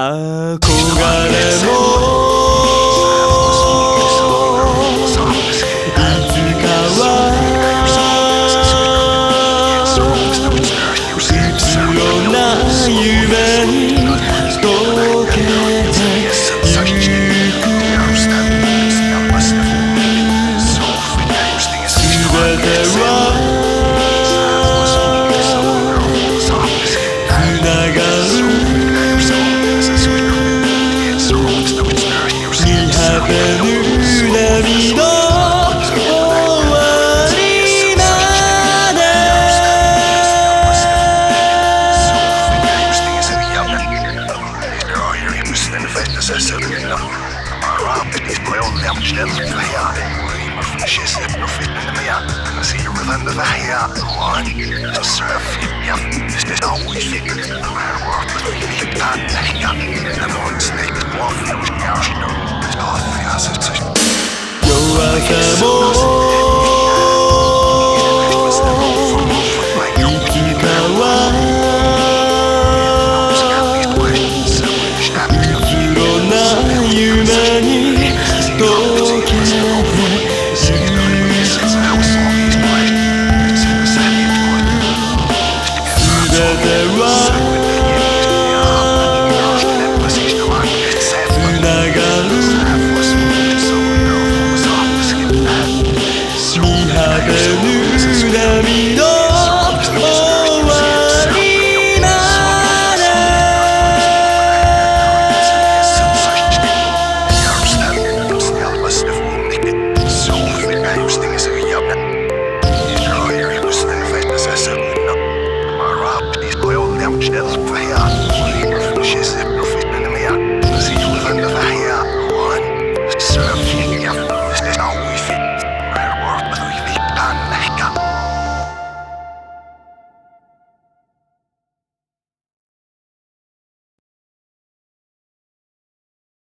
而哭。Sir, sir, Robbed is my own damn chance to hear. She said, No in me. I see you within the hair. One, to serve him. This is how we think. My work is really bad. I'm on snake, one, no, she knows. It's all the answers. Yo, I can't